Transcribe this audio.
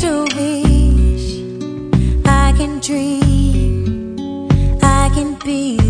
to wish, I can dream, I can be.